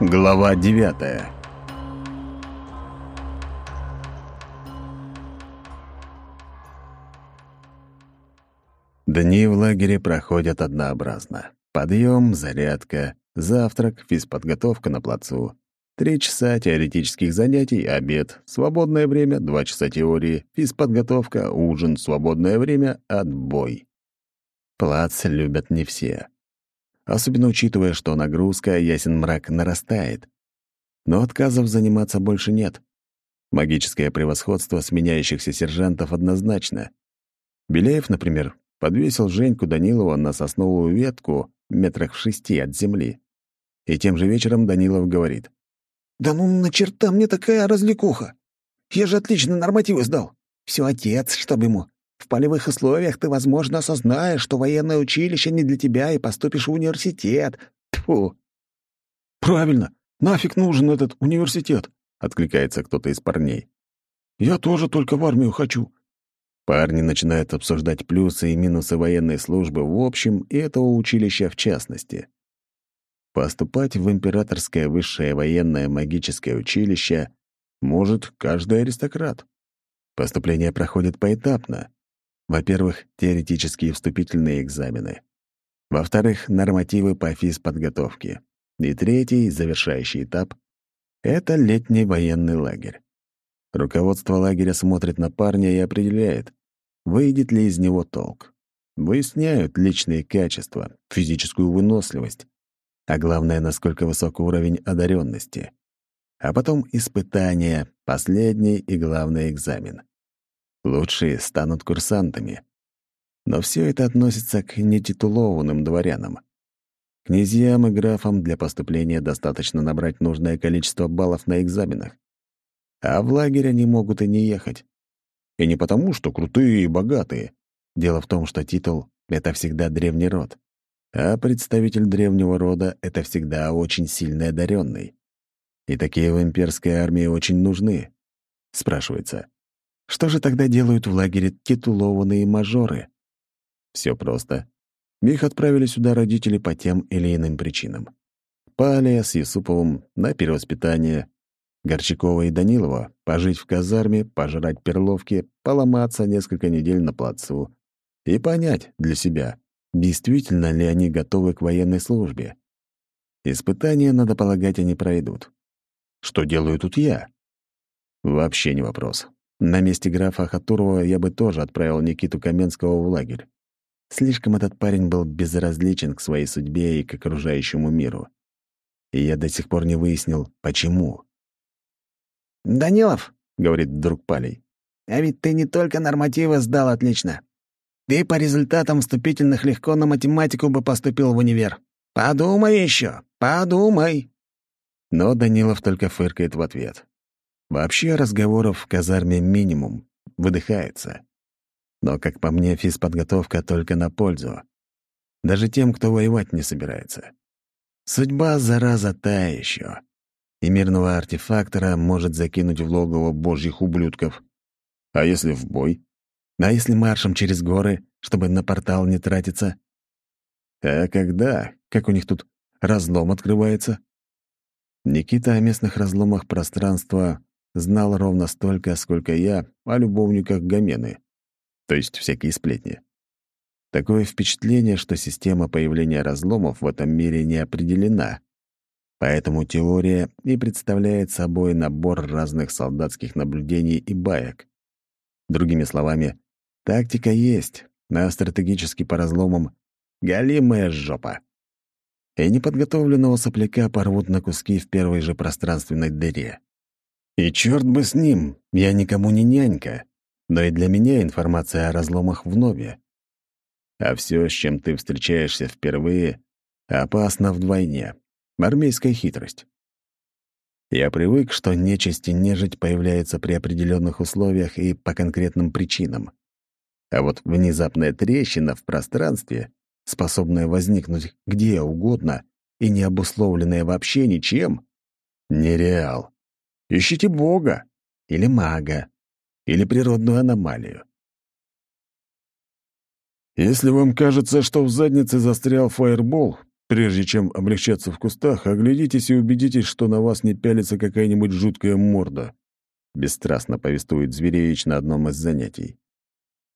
Глава девятая Дни в лагере проходят однообразно. Подъем, зарядка, завтрак, физподготовка на плацу. Три часа теоретических занятий, обед, свободное время, два часа теории, физподготовка, ужин, свободное время, отбой. Плац любят не все. Особенно учитывая, что нагрузка, ясен мрак, нарастает. Но отказов заниматься больше нет. Магическое превосходство сменяющихся сержантов однозначно. Беляев, например, подвесил Женьку Данилова на сосновую ветку метрах в шести от земли. И тем же вечером Данилов говорит. «Да ну на черта мне такая развлекуха! Я же отлично нормативы сдал. Все отец, чтобы ему. В полевых условиях ты, возможно, осознаешь, что военное училище не для тебя и поступишь в университет. Тьфу!» «Правильно! Нафиг нужен этот университет?» — откликается кто-то из парней. «Я тоже только в армию хочу. Парни начинают обсуждать плюсы и минусы военной службы в общем и этого училища в частности. Поступать в императорское высшее военное магическое училище может каждый аристократ. Поступление проходит поэтапно. Во-первых, теоретические вступительные экзамены. Во-вторых, нормативы по физподготовке. И третий, завершающий этап — это летний военный лагерь. Руководство лагеря смотрит на парня и определяет, Выйдет ли из него толк? Выясняют личные качества, физическую выносливость, а главное, насколько высок уровень одаренности. А потом испытания, последний и главный экзамен. Лучшие станут курсантами. Но все это относится к нетитулованным дворянам. Князьям и графам для поступления достаточно набрать нужное количество баллов на экзаменах. А в лагерь они могут и не ехать. И не потому, что крутые и богатые. Дело в том, что титул — это всегда древний род. А представитель древнего рода — это всегда очень сильный одаренный. И такие в имперской армии очень нужны. Спрашивается, что же тогда делают в лагере титулованные мажоры? Все просто. Их отправили сюда родители по тем или иным причинам. Палия с Юсуповым на перевоспитание, Горчакова и Данилова пожить в казарме, пожрать перловки, поломаться несколько недель на плацу и понять для себя, действительно ли они готовы к военной службе. Испытания, надо полагать, они пройдут. Что делаю тут я? Вообще не вопрос. На месте графа Хатурова я бы тоже отправил Никиту Каменского в лагерь. Слишком этот парень был безразличен к своей судьбе и к окружающему миру. И я до сих пор не выяснил, почему. «Данилов», — говорит вдруг Палей, «а ведь ты не только нормативы сдал отлично. Ты по результатам вступительных легко на математику бы поступил в универ. Подумай еще, подумай». Но Данилов только фыркает в ответ. Вообще разговоров в казарме минимум, выдыхается. Но, как по мне, физподготовка только на пользу. Даже тем, кто воевать не собирается. Судьба, зараза, та еще и мирного артефактора может закинуть в логово божьих ублюдков. А если в бой? А если маршем через горы, чтобы на портал не тратиться? А когда? Как у них тут разлом открывается? Никита о местных разломах пространства знал ровно столько, сколько я о любовниках Гомены, то есть всякие сплетни. Такое впечатление, что система появления разломов в этом мире не определена, Поэтому теория и представляет собой набор разных солдатских наблюдений и баек. Другими словами, тактика есть, а стратегически по разломам — галимая жопа. И неподготовленного сопляка порвут на куски в первой же пространственной дыре. И черт бы с ним, я никому не нянька, но и для меня информация о разломах вновь. А все, с чем ты встречаешься впервые, опасно вдвойне. Армейская хитрость. Я привык, что нечисть и нежить появляются при определенных условиях и по конкретным причинам. А вот внезапная трещина в пространстве, способная возникнуть где угодно и не обусловленная вообще ничем, нереал. Ищите Бога или мага, или природную аномалию. Если вам кажется, что в заднице застрял фаербол, Прежде чем облегчаться в кустах, оглядитесь и убедитесь, что на вас не пялится какая-нибудь жуткая морда. Бесстрастно повествует Зверевич на одном из занятий.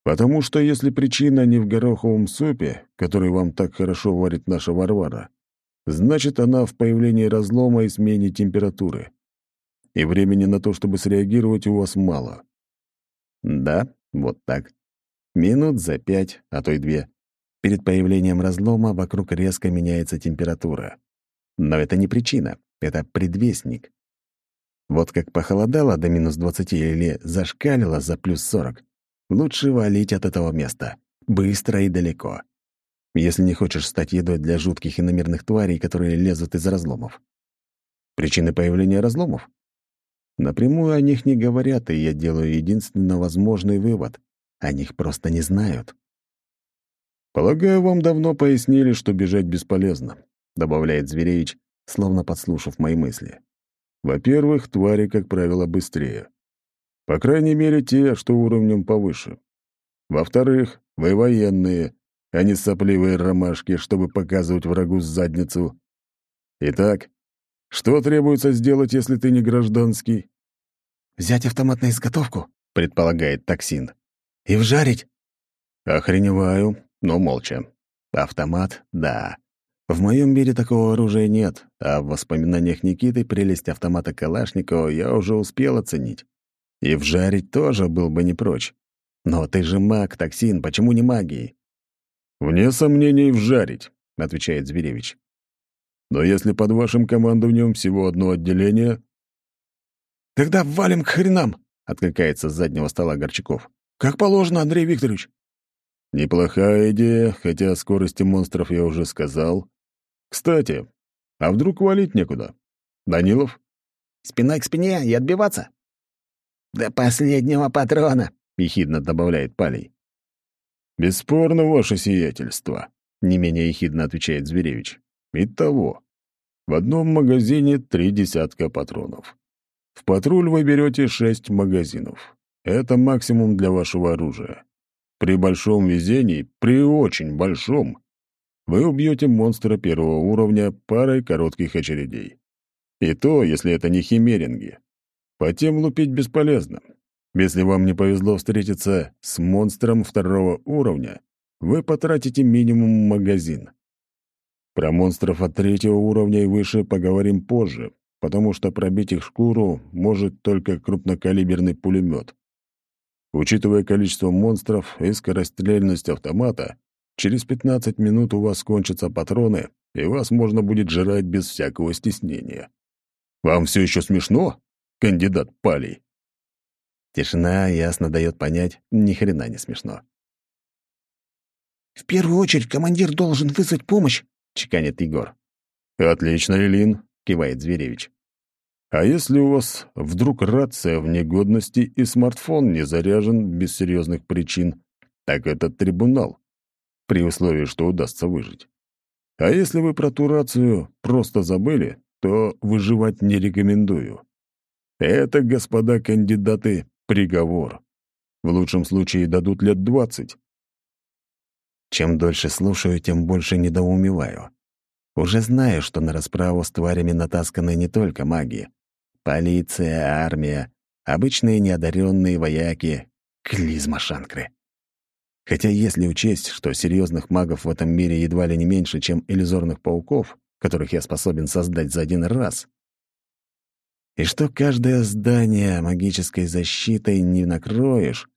Потому что если причина не в гороховом супе, который вам так хорошо варит наша Варвара, значит, она в появлении разлома и смене температуры. И времени на то, чтобы среагировать, у вас мало. Да, вот так. Минут за пять, а то и две. Перед появлением разлома вокруг резко меняется температура. Но это не причина, это предвестник. Вот как похолодало до минус 20 или зашкалило за плюс 40, лучше валить от этого места. Быстро и далеко. Если не хочешь стать едой для жутких иномерных тварей, которые лезут из разломов. Причины появления разломов? Напрямую о них не говорят, и я делаю единственно возможный вывод. О них просто не знают. «Полагаю, вам давно пояснили, что бежать бесполезно», — добавляет Зверевич, словно подслушав мои мысли. «Во-первых, твари, как правило, быстрее. По крайней мере, те, что уровнем повыше. Во-вторых, вы военные, а не сопливые ромашки, чтобы показывать врагу задницу. Итак, что требуется сделать, если ты не гражданский?» «Взять автомат на изготовку», — предполагает токсин. «И вжарить». «Охреневаю но молча. Автомат — да. В моем мире такого оружия нет, а в воспоминаниях Никиты прелесть автомата Калашникова я уже успел оценить. И вжарить тоже был бы не прочь. Но ты же маг, токсин, почему не магией? «Вне сомнений вжарить», — отвечает Зверевич. «Но если под вашим командованием всего одно отделение...» «Тогда валим к хренам», — откликается с заднего стола Горчаков. «Как положено, Андрей Викторович». Неплохая идея, хотя о скорости монстров я уже сказал. Кстати, а вдруг валить некуда? Данилов? Спиной к спине и отбиваться. До последнего патрона, ехидно добавляет Палей. Бесспорно, ваше сиятельство, не менее ехидно отвечает Зверевич. Итого, в одном магазине три десятка патронов. В патруль вы берете шесть магазинов. Это максимум для вашего оружия. При большом везении, при очень большом, вы убьете монстра первого уровня парой коротких очередей. И то, если это не химеринги. По тем лупить бесполезно. Если вам не повезло встретиться с монстром второго уровня, вы потратите минимум магазин. Про монстров от третьего уровня и выше поговорим позже, потому что пробить их шкуру может только крупнокалиберный пулемет. Учитывая количество монстров и скорострельность автомата, через 15 минут у вас кончатся патроны, и вас можно будет жрать без всякого стеснения. Вам все еще смешно, кандидат Палей? Тишина ясно дает понять, ни хрена не смешно. «В первую очередь командир должен вызвать помощь», — чеканит Егор. «Отлично, Илин», — кивает Зверевич. А если у вас вдруг рация в негодности и смартфон не заряжен без серьезных причин, так это трибунал, при условии, что удастся выжить. А если вы про ту рацию просто забыли, то выживать не рекомендую. Это, господа кандидаты, приговор. В лучшем случае дадут лет двадцать. Чем дольше слушаю, тем больше недоумеваю. Уже знаю, что на расправу с тварями натасканы не только маги. Полиция, армия, обычные неодаренные вояки, клизма Шанкры. Хотя если учесть, что серьезных магов в этом мире едва ли не меньше, чем иллюзорных пауков, которых я способен создать за один раз, и что каждое здание магической защитой не накроешь,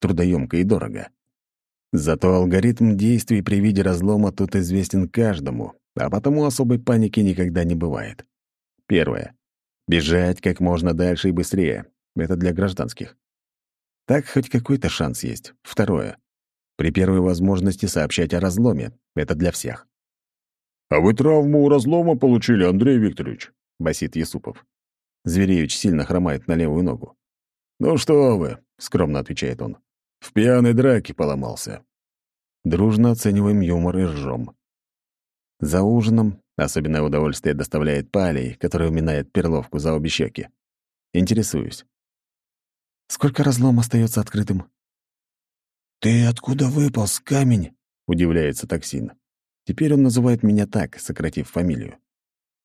трудоемко и дорого. Зато алгоритм действий при виде разлома тут известен каждому, а потому особой паники никогда не бывает. Первое. Бежать как можно дальше и быстрее. Это для гражданских. Так хоть какой-то шанс есть. Второе. При первой возможности сообщать о разломе. Это для всех. «А вы травму у разлома получили, Андрей Викторович?» — басит Есупов. Зверевич сильно хромает на левую ногу. «Ну что вы», — скромно отвечает он, — «в пьяной драке поломался». Дружно оцениваем юмор и ржем. За ужином Особенное удовольствие доставляет палей, который уминает перловку за обе щеки. Интересуюсь. Сколько разлом остается открытым? «Ты откуда выполз, камень?» — удивляется токсин. Теперь он называет меня так, сократив фамилию.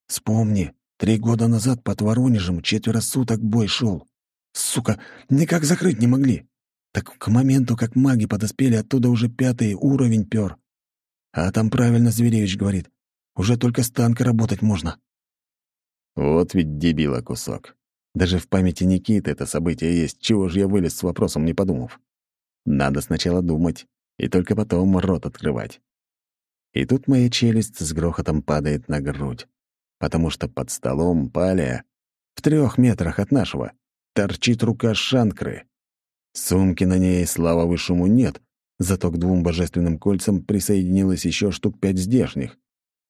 «Вспомни, три года назад под Воронежем четверо суток бой шел. Сука, никак закрыть не могли. Так к моменту, как маги подоспели, оттуда уже пятый уровень пёр. А там правильно Зверевич говорит, уже только с танка работать можно». Вот ведь дебила кусок. Даже в памяти Никиты это событие есть, чего же я вылез с вопросом, не подумав. Надо сначала думать, и только потом рот открывать. И тут моя челюсть с грохотом падает на грудь, потому что под столом паля, в трех метрах от нашего, торчит рука Шанкры. Сумки на ней, слава высшему, нет, зато к двум божественным кольцам присоединилось еще штук пять здешних,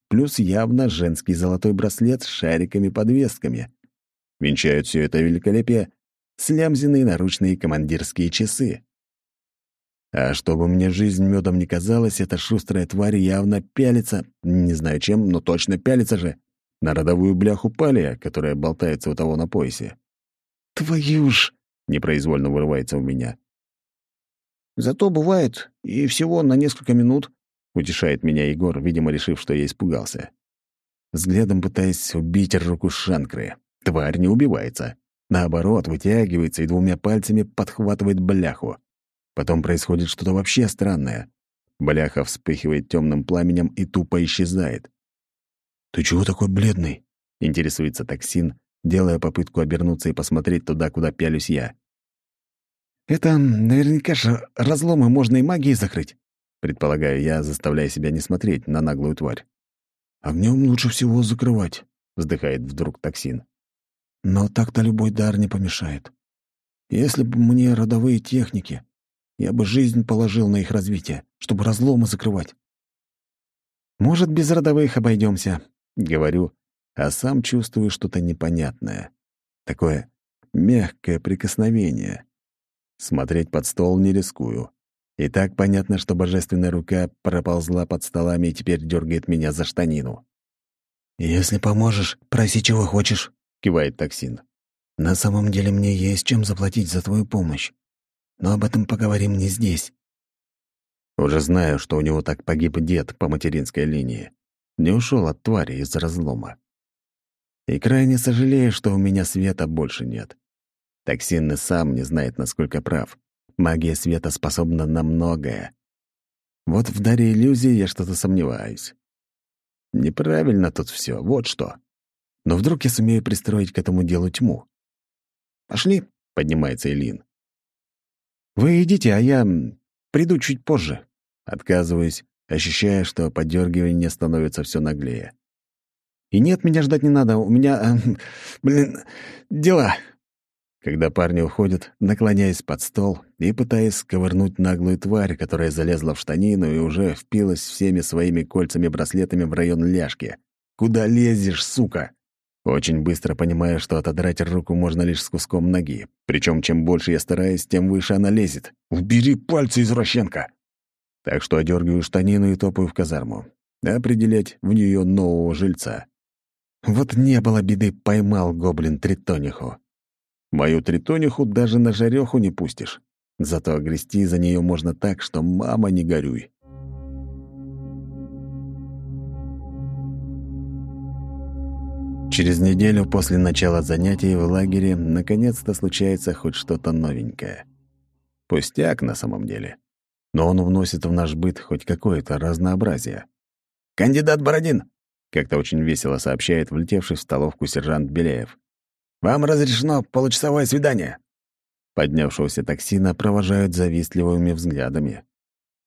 плюс явно женский золотой браслет с шариками-подвесками. Венчают все это великолепие слямзенные наручные командирские часы. А чтобы мне жизнь медом не казалась, эта шустрая тварь явно пялится, не знаю чем, но точно пялится же, на родовую бляху палия, которая болтается у того на поясе. «Твою ж!» — непроизвольно вырывается у меня. «Зато бывает, и всего на несколько минут», — утешает меня Егор, видимо, решив, что я испугался. Взглядом пытаясь убить руку Шанкры. Тварь не убивается. Наоборот, вытягивается и двумя пальцами подхватывает бляху. Потом происходит что-то вообще странное. Бляха вспыхивает темным пламенем и тупо исчезает. «Ты чего такой бледный?» — интересуется токсин, делая попытку обернуться и посмотреть туда, куда пялюсь я. «Это наверняка же разломы можно и магией закрыть», — предполагаю я, заставляя себя не смотреть на наглую тварь. «Огнем лучше всего закрывать», — вздыхает вдруг токсин. «Но так-то любой дар не помешает. Если бы мне родовые техники, я бы жизнь положил на их развитие, чтобы разломы закрывать. «Может, без родовых обойдемся, говорю, а сам чувствую что-то непонятное. Такое мягкое прикосновение. Смотреть под стол не рискую. И так понятно, что божественная рука проползла под столами и теперь дергает меня за штанину. «Если поможешь, проси, чего хочешь», — кивает токсин. «На самом деле мне есть чем заплатить за твою помощь. Но об этом поговорим не здесь. Уже знаю, что у него так погиб дед по материнской линии. Не ушел от твари из разлома. И крайне сожалею, что у меня света больше нет. Токсин и сам не знает, насколько прав. Магия света способна на многое. Вот в даре иллюзии я что-то сомневаюсь. Неправильно тут все, вот что. Но вдруг я сумею пристроить к этому делу тьму. «Пошли», — поднимается Элин. «Вы идите, а я приду чуть позже». Отказываюсь, ощущая, что подергивание становится все наглее. «И нет, меня ждать не надо, у меня, э, блин, дела». Когда парни уходят, наклоняясь под стол и пытаясь сковырнуть наглую тварь, которая залезла в штанину и уже впилась всеми своими кольцами-браслетами в район ляжки. «Куда лезешь, сука?» Очень быстро понимаю, что отодрать руку можно лишь с куском ноги. Причем чем больше я стараюсь, тем выше она лезет. «Убери пальцы, извращенка!» Так что одергиваю штанину и топаю в казарму. Определять в нее нового жильца. Вот не было беды, поймал гоблин тритониху. Мою тритониху даже на жареху не пустишь. Зато огрести за нее можно так, что мама не горюй. Через неделю после начала занятий в лагере наконец-то случается хоть что-то новенькое. Пустяк на самом деле. Но он вносит в наш быт хоть какое-то разнообразие. «Кандидат Бородин!» — как-то очень весело сообщает влетевший в столовку сержант Беляев. «Вам разрешено получасовое свидание!» Поднявшегося токсина провожают завистливыми взглядами.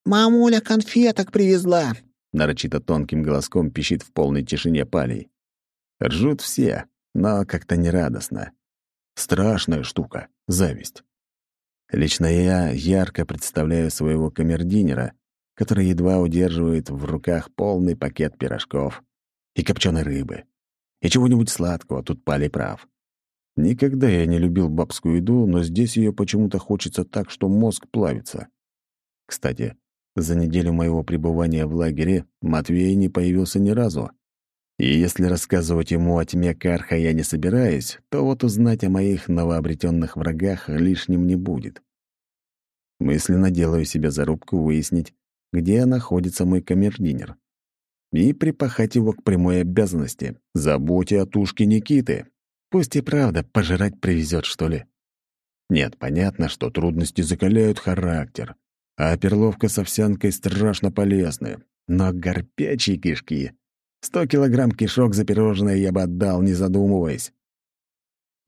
«Мамуля конфеток привезла!» Нарочито тонким голоском пищит в полной тишине палей. Ржут все, но как-то нерадостно. Страшная штука — зависть. Лично я ярко представляю своего камердинера, который едва удерживает в руках полный пакет пирожков и копченой рыбы, и чего-нибудь сладкого, тут Пали прав. Никогда я не любил бабскую еду, но здесь ее почему-то хочется так, что мозг плавится. Кстати, за неделю моего пребывания в лагере Матвей не появился ни разу. И если рассказывать ему о тьме Карха я не собираюсь, то вот узнать о моих новообретенных врагах лишним не будет. Мысленно делаю себе зарубку выяснить, где находится мой камердинер. И припахать его к прямой обязанности. Заботе о тушке Никиты. Пусть и правда пожрать привезет, что ли. Нет, понятно, что трудности закаляют характер, а перловка с овсянкой страшно полезны. Но горпячие кишки... Сто килограмм кишок за пирожное я бы отдал, не задумываясь.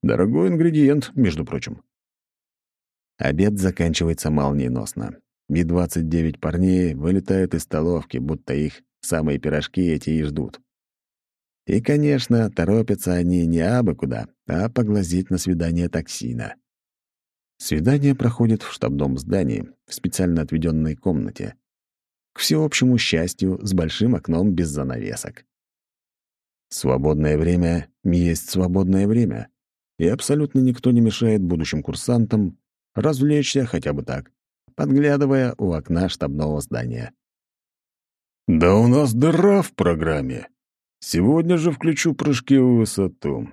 Дорогой ингредиент, между прочим. Обед заканчивается молниеносно. И 29 парней вылетают из столовки, будто их самые пирожки эти и ждут. И, конечно, торопятся они не абы куда, а поглазеть на свидание токсина. Свидание проходит в штабном здании, в специально отведенной комнате. К всеобщему счастью, с большим окном без занавесок. Свободное время есть свободное время, и абсолютно никто не мешает будущим курсантам развлечься хотя бы так, подглядывая у окна штабного здания. «Да у нас дыра в программе. Сегодня же включу прыжки в высоту»,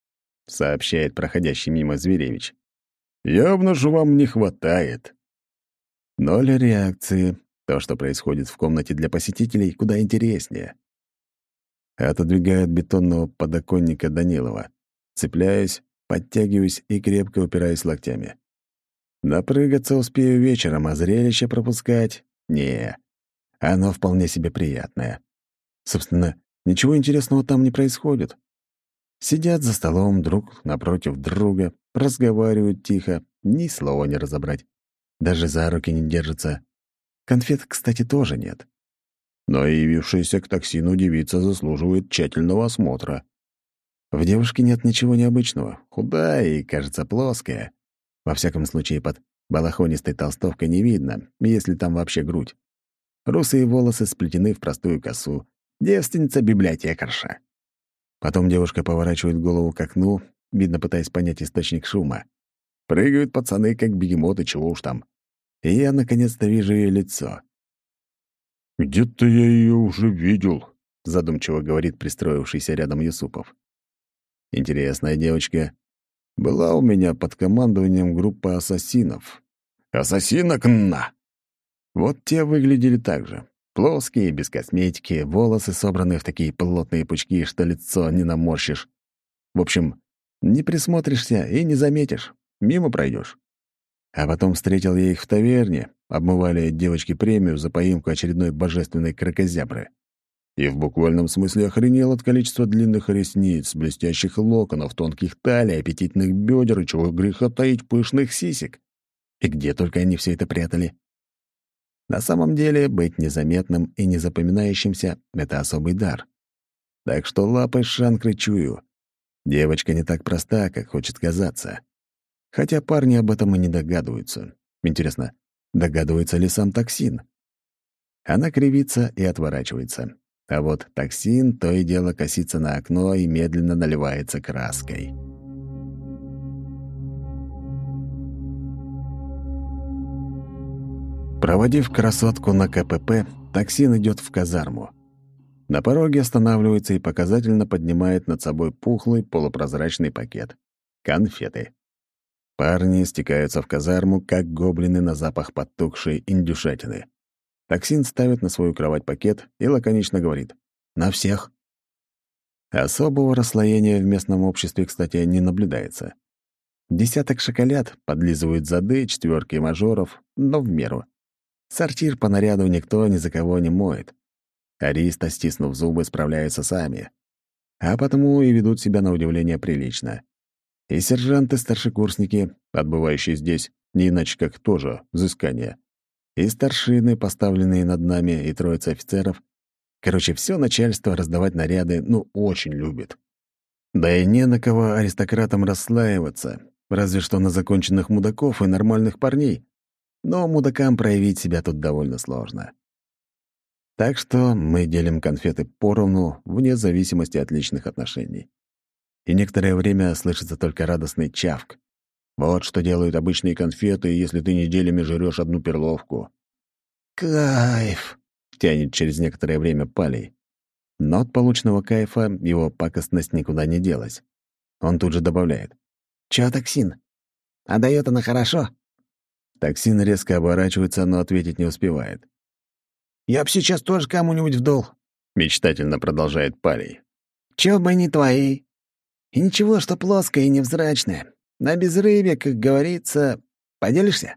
— сообщает проходящий мимо Зверевич. «Явно же вам не хватает». Ноль реакции. То, что происходит в комнате для посетителей, куда интереснее. Отодвигают бетонного подоконника Данилова. Цепляюсь, подтягиваюсь и крепко упираюсь локтями. Напрыгаться успею вечером, а зрелище пропускать — не. Оно вполне себе приятное. Собственно, ничего интересного там не происходит. Сидят за столом друг напротив друга, разговаривают тихо, ни слова не разобрать. Даже за руки не держатся. Конфет, кстати, тоже нет. Но явившаяся к токсину девица заслуживает тщательного осмотра. В девушке нет ничего необычного, худая и, кажется, плоская. Во всяком случае, под балахонистой толстовкой не видно, если там вообще грудь. Русые волосы сплетены в простую косу. Девственница-библиотекарша. Потом девушка поворачивает голову к окну, видно, пытаясь понять источник шума. Прыгают пацаны, как бегемоты, чего уж там. И я, наконец-то, вижу ее лицо. «Где-то я ее уже видел», — задумчиво говорит пристроившийся рядом Юсупов. «Интересная девочка, была у меня под командованием группа ассасинов. Ассасинок на! Вот те выглядели так же. Плоские, без косметики, волосы собраны в такие плотные пучки, что лицо не наморщишь. В общем, не присмотришься и не заметишь, мимо пройдешь. А потом встретил я их в таверне, обмывали девочки премию за поимку очередной божественной крокозябры и в буквальном смысле охренел от количества длинных ресниц, блестящих локонов, тонких талий, аппетитных бедер и чего греха таить пышных сисек. И где только они все это прятали. На самом деле, быть незаметным и незапоминающимся — это особый дар. Так что лапой шанкры чую. Девочка не так проста, как хочет казаться. Хотя парни об этом и не догадываются. Интересно, догадывается ли сам токсин? Она кривится и отворачивается. А вот токсин то и дело косится на окно и медленно наливается краской. Проводив красотку на КПП, токсин идет в казарму. На пороге останавливается и показательно поднимает над собой пухлый полупрозрачный пакет. Конфеты. Парни стекаются в казарму, как гоблины на запах подтухшей индюшатины. Токсин ставит на свою кровать пакет и лаконично говорит «На всех». Особого расслоения в местном обществе, кстати, не наблюдается. Десяток шоколад подлизывают зады четверки мажоров, но в меру. Сортир по наряду никто ни за кого не моет. Ариста, стиснув зубы, справляются сами. А потому и ведут себя на удивление прилично. И сержанты-старшекурсники, отбывающие здесь, не иначе как тоже взыскание, и старшины, поставленные над нами, и троица офицеров. Короче, все начальство раздавать наряды, ну, очень любит. Да и не на кого аристократам расслаиваться, разве что на законченных мудаков и нормальных парней. Но мудакам проявить себя тут довольно сложно. Так что мы делим конфеты поровну, вне зависимости от личных отношений. И некоторое время слышится только радостный чавк. Вот что делают обычные конфеты, если ты неделями жрешь одну перловку. «Кайф!» — тянет через некоторое время палей. Но от полученного кайфа его пакостность никуда не делась. Он тут же добавляет. «Чё, токсин? А даёт она хорошо?» Токсин резко оборачивается, но ответить не успевает. «Я б сейчас тоже кому-нибудь вдул. — мечтательно продолжает Палей. «Чё бы не твои. И ничего, что плоское и невзрачное. На безрыбье, как говорится, поделишься?»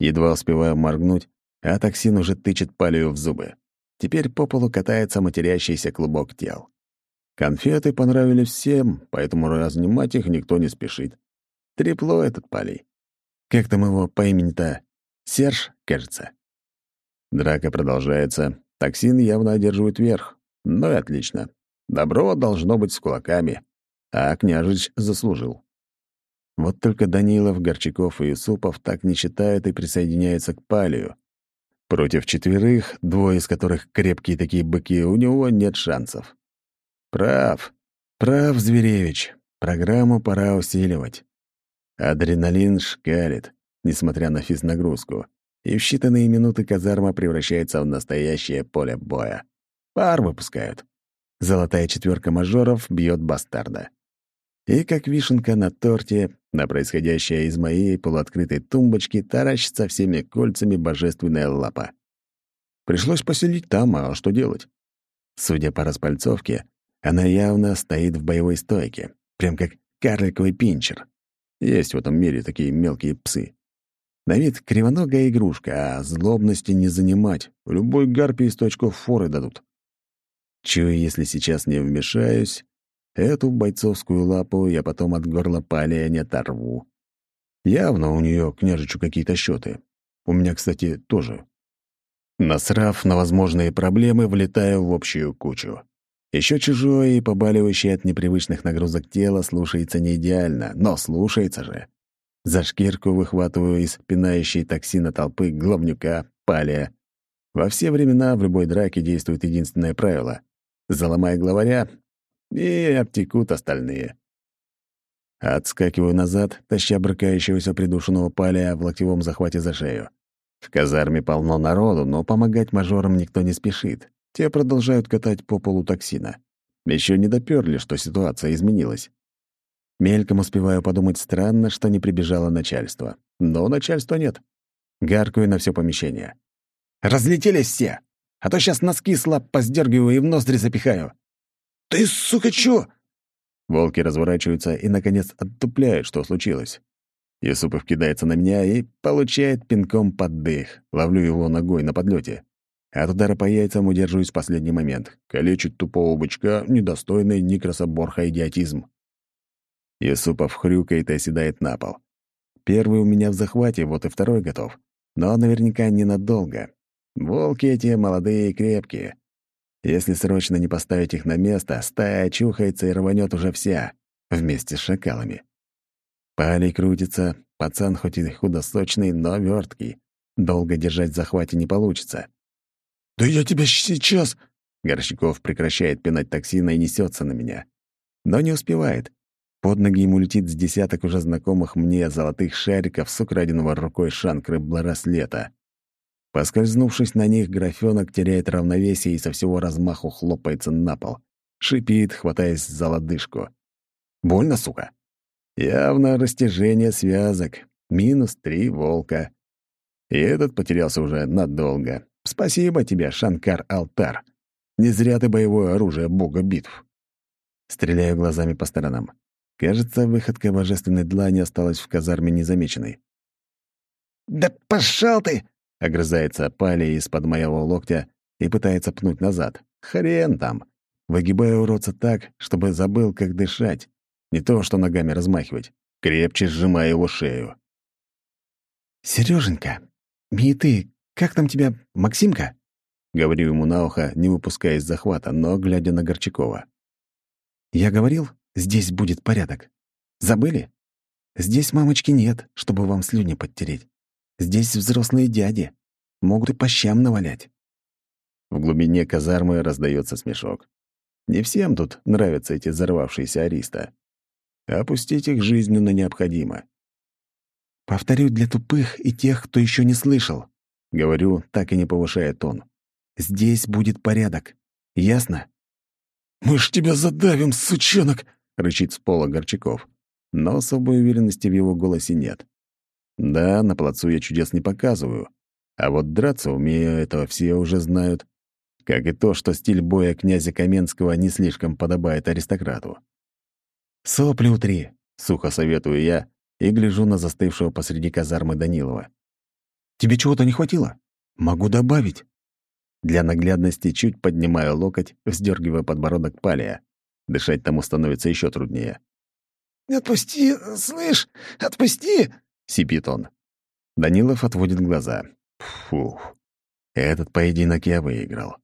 Едва успеваю моргнуть, а токсин уже тычет палью в зубы. Теперь по полу катается матерящийся клубок тел. Конфеты понравились всем, поэтому разнимать их никто не спешит. Трепло этот палей. Как там его по имени-то? Серж, кажется. Драка продолжается. Токсин явно одерживает верх. Ну и отлично. Добро должно быть с кулаками. А княжич заслужил. Вот только Данилов, Горчаков и Юсупов так не считают и присоединяются к Палию. Против четверых, двое из которых крепкие такие быки, у него нет шансов. Прав. Прав, Зверевич. Программу пора усиливать. Адреналин шкалит, несмотря на физнагрузку, и в считанные минуты казарма превращается в настоящее поле боя. Пар выпускают. Золотая четверка мажоров бьет бастарда. И как вишенка на торте, на происходящее из моей полуоткрытой тумбочки таращится всеми кольцами божественная лапа. Пришлось поселить там, а что делать? Судя по распальцовке, она явно стоит в боевой стойке, прям как карликовый пинчер. Есть в этом мире такие мелкие псы. На вид кривоногая игрушка, а злобности не занимать. Любой гарпии сто очков форы дадут. Чую, если сейчас не вмешаюсь, Эту бойцовскую лапу я потом от горла палия не оторву. Явно у нее княжичу какие-то счеты. У меня, кстати, тоже. Насрав на возможные проблемы, влетаю в общую кучу. Еще чужое и побаливающее от непривычных нагрузок тело слушается не идеально, но слушается же. За шкирку выхватываю из пинающей токсина толпы главнюка, палия. Во все времена в любой драке действует единственное правило. Заломай главаря, и обтекут остальные. Отскакиваю назад, таща брыкающегося придушенного паля в локтевом захвате за шею. В казарме полно народу, но помогать мажорам никто не спешит. Те продолжают катать по полу токсина. Еще не доперли, что ситуация изменилась. Мельком успеваю подумать странно, что не прибежало начальство. Но начальства нет. Гаркую на все помещение. «Разлетелись все! А то сейчас носки слаб поздергиваю и в ноздри запихаю!» «Ты, сука, чё?» Волки разворачиваются и, наконец, оттупляют, что случилось. Юсупов кидается на меня и получает пинком под дых. Ловлю его ногой на подлете. От удара по яйцам удерживаюсь в последний момент. Калечит тупого бычка, недостойный ни красоборха идиотизм. Юсупов хрюкает и оседает на пол. Первый у меня в захвате, вот и второй готов. Но наверняка ненадолго. Волки эти молодые и крепкие. Если срочно не поставить их на место, стая очухается и рванет уже вся, вместе с шакалами. Палей крутится, пацан хоть и худосочный, но верткий. Долго держать в захвате не получится. «Да я тебя сейчас...» Горщиков прекращает пинать токсина и несется на меня. Но не успевает. Под ноги ему летит с десяток уже знакомых мне золотых шариков с украденного рукой шанкры браслета. Поскользнувшись на них, графёнок теряет равновесие и со всего размаху хлопается на пол. Шипит, хватаясь за лодыжку. Больно, сука. Явно растяжение связок. Минус три волка. И этот потерялся уже надолго. Спасибо тебе, Шанкар-Алтар. Не зря ты боевое оружие бога битв. Стреляю глазами по сторонам. Кажется, выходка божественной длани осталась в казарме незамеченной. «Да пошел ты!» — огрызается Пали из-под моего локтя и пытается пнуть назад. «Хрен там!» Выгибаю уродца так, чтобы забыл, как дышать. Не то, что ногами размахивать. Крепче сжимаю его шею. «Серёженька, и ты, как там тебя, Максимка?» Говорю ему на ухо, не выпуская из захвата, но глядя на Горчакова. «Я говорил, здесь будет порядок. Забыли? Здесь мамочки нет, чтобы вам слюни подтереть. Здесь взрослые дяди. Могут и по щам навалять. В глубине казармы раздается смешок. Не всем тут нравятся эти взорвавшиеся ариста. Опустить их жизненно необходимо. «Повторю для тупых и тех, кто еще не слышал», — говорю, так и не повышая тон. «Здесь будет порядок. Ясно?» «Мы ж тебя задавим, сучонок!» — рычит с пола Горчаков. Но особой уверенности в его голосе нет. Да, на плацу я чудес не показываю, а вот драться умею, этого все уже знают. как и то, что стиль боя князя Каменского не слишком подобает аристократу. «Сопли утри», — сухо советую я и гляжу на застывшего посреди казармы Данилова. «Тебе чего-то не хватило? Могу добавить». Для наглядности чуть поднимаю локоть, вздергивая подбородок палия. Дышать тому становится еще труднее. «Отпусти, слышь, отпусти!» — сипит он. Данилов отводит глаза. Фух, этот поединок я выиграл.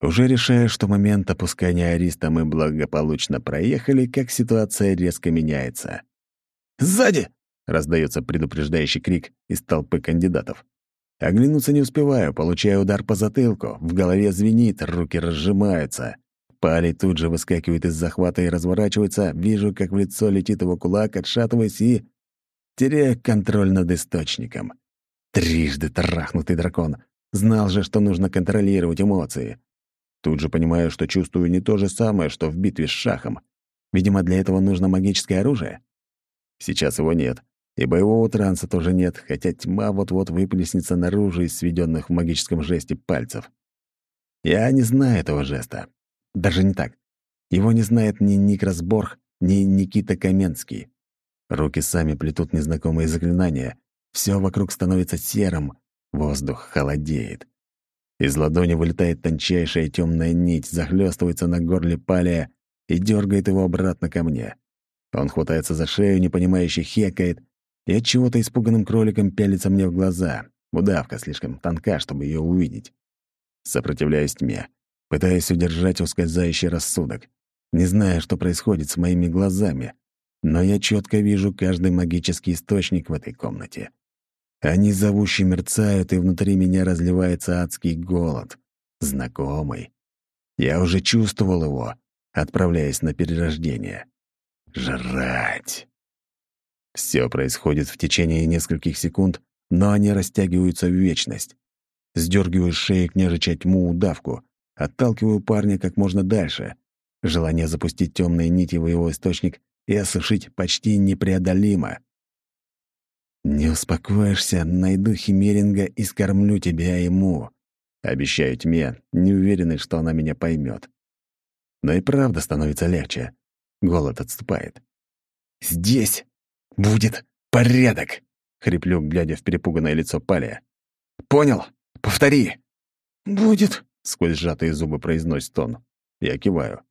Уже решая, что момент опускания ариста мы благополучно проехали, как ситуация резко меняется. «Сзади!» — раздается предупреждающий крик из толпы кандидатов. Оглянуться не успеваю, получаю удар по затылку, в голове звенит, руки разжимаются. Пали тут же выскакивает из захвата и разворачивается, вижу, как в лицо летит его кулак, отшатываясь и... теряю контроль над источником. Трижды трахнутый дракон. Знал же, что нужно контролировать эмоции. Тут же понимаю, что чувствую не то же самое, что в битве с шахом. Видимо, для этого нужно магическое оружие. Сейчас его нет, и боевого транса тоже нет, хотя тьма вот-вот выплеснется наружу из сведенных в магическом жесте пальцев. Я не знаю этого жеста. Даже не так. Его не знает ни Ник Разборг, ни Никита Каменский. Руки сами плетут незнакомые заклинания. Все вокруг становится серым, воздух холодеет. Из ладони вылетает тончайшая темная нить, захлестывается на горле палия и дергает его обратно ко мне. Он хватается за шею, непонимающе хекает, и от чего-то испуганным кроликом пялится мне в глаза. Удавка слишком тонка, чтобы ее увидеть. Сопротивляюсь тьме, пытаясь удержать ускользающий рассудок, не зная, что происходит с моими глазами, но я четко вижу каждый магический источник в этой комнате. Они зовуще мерцают, и внутри меня разливается адский голод. Знакомый. Я уже чувствовал его, отправляясь на перерождение. Жрать. Все происходит в течение нескольких секунд, но они растягиваются в вечность. Сдергиваю с шеи княжича тьму удавку, отталкиваю парня как можно дальше. Желание запустить темные нити в его источник и осушить почти непреодолимо. «Не успокоишься, найду Химеринга и скормлю тебя ему», — обещаю тьме, не уверенный, что она меня поймет. Но и правда становится легче. Голод отступает. «Здесь будет порядок!» — хриплю, глядя в перепуганное лицо Палия. «Понял? Повтори!» «Будет!» — сквозь сжатые зубы произносит он. Я киваю.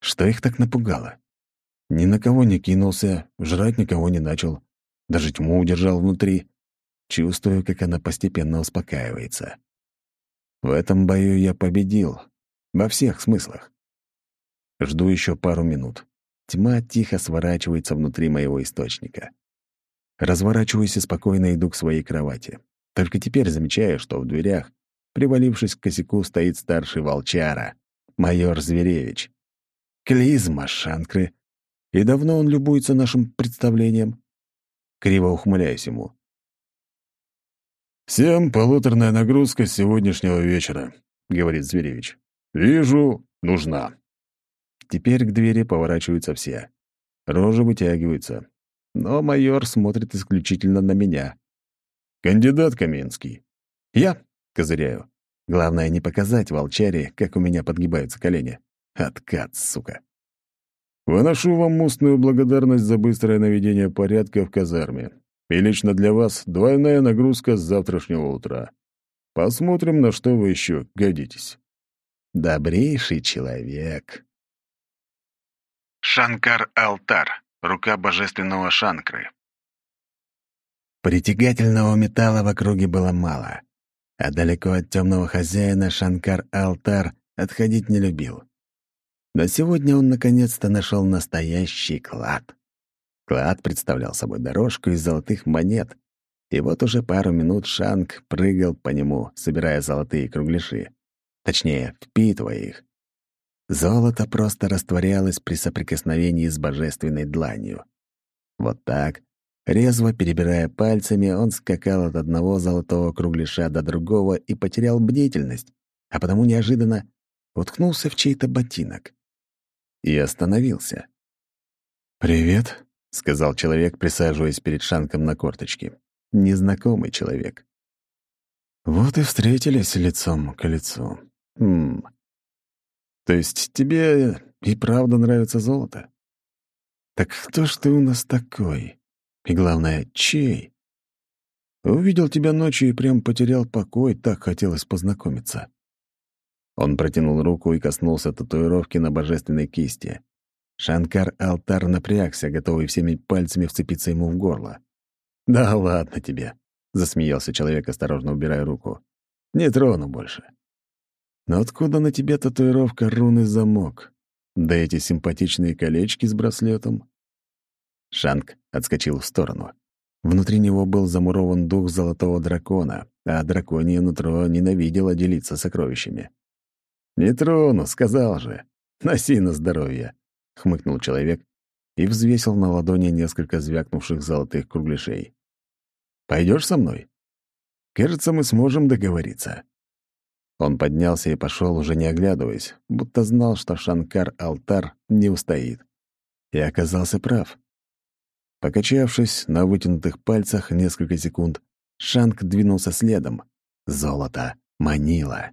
Что их так напугало? Ни на кого не кинулся, жрать никого не начал. Даже тьму удержал внутри. Чувствую, как она постепенно успокаивается. В этом бою я победил. Во всех смыслах. Жду еще пару минут. Тьма тихо сворачивается внутри моего источника. Разворачиваюсь и спокойно иду к своей кровати. Только теперь замечаю, что в дверях, привалившись к косяку, стоит старший волчара, майор Зверевич. Клизма Шанкры. И давно он любуется нашим представлением? Криво ухмыляюсь ему. «Всем полуторная нагрузка сегодняшнего вечера», — говорит Зверевич. «Вижу, нужна». Теперь к двери поворачиваются все. Рожи вытягиваются. Но майор смотрит исключительно на меня. «Кандидат Каменский». «Я?» — козыряю. Главное не показать волчаре, как у меня подгибаются колени. Откат, сука. Выношу вам устную благодарность за быстрое наведение порядка в казарме. И лично для вас двойная нагрузка с завтрашнего утра. Посмотрим, на что вы еще годитесь. Добрейший человек. Шанкар-алтар. Рука божественного Шанкры. Притягательного металла в округе было мало, а далеко от темного хозяина Шанкар-алтар отходить не любил. Но сегодня он наконец-то нашел настоящий клад. Клад представлял собой дорожку из золотых монет, и вот уже пару минут Шанг прыгал по нему, собирая золотые кругляши. Точнее, впитывая их. Золото просто растворялось при соприкосновении с божественной дланью. Вот так, резво перебирая пальцами, он скакал от одного золотого кругляша до другого и потерял бдительность, а потому неожиданно уткнулся в чей-то ботинок и остановился. «Привет», — сказал человек, присаживаясь перед Шанком на корточке. Незнакомый человек. Вот и встретились лицом к лицу. Хм. То есть тебе и правда нравится золото? Так кто ж ты у нас такой? И главное, чей? Увидел тебя ночью и прям потерял покой, так хотелось познакомиться. Он протянул руку и коснулся татуировки на божественной кисти. Шанкар-алтар напрягся, готовый всеми пальцами вцепиться ему в горло. «Да ладно тебе», — засмеялся человек, осторожно убирая руку. «Не трону больше». «Но откуда на тебе татуировка руны замок? Да эти симпатичные колечки с браслетом?» Шанк отскочил в сторону. Внутри него был замурован дух золотого дракона, а драконье нутро ненавидело делиться сокровищами. «Не трону, сказал же. Носи на здоровье», — хмыкнул человек и взвесил на ладони несколько звякнувших золотых кругляшей. Пойдешь со мной? Кажется, мы сможем договориться». Он поднялся и пошел, уже не оглядываясь, будто знал, что Шанкар-Алтар не устоит. И оказался прав. Покачавшись на вытянутых пальцах несколько секунд, Шанк двинулся следом. Золото манило.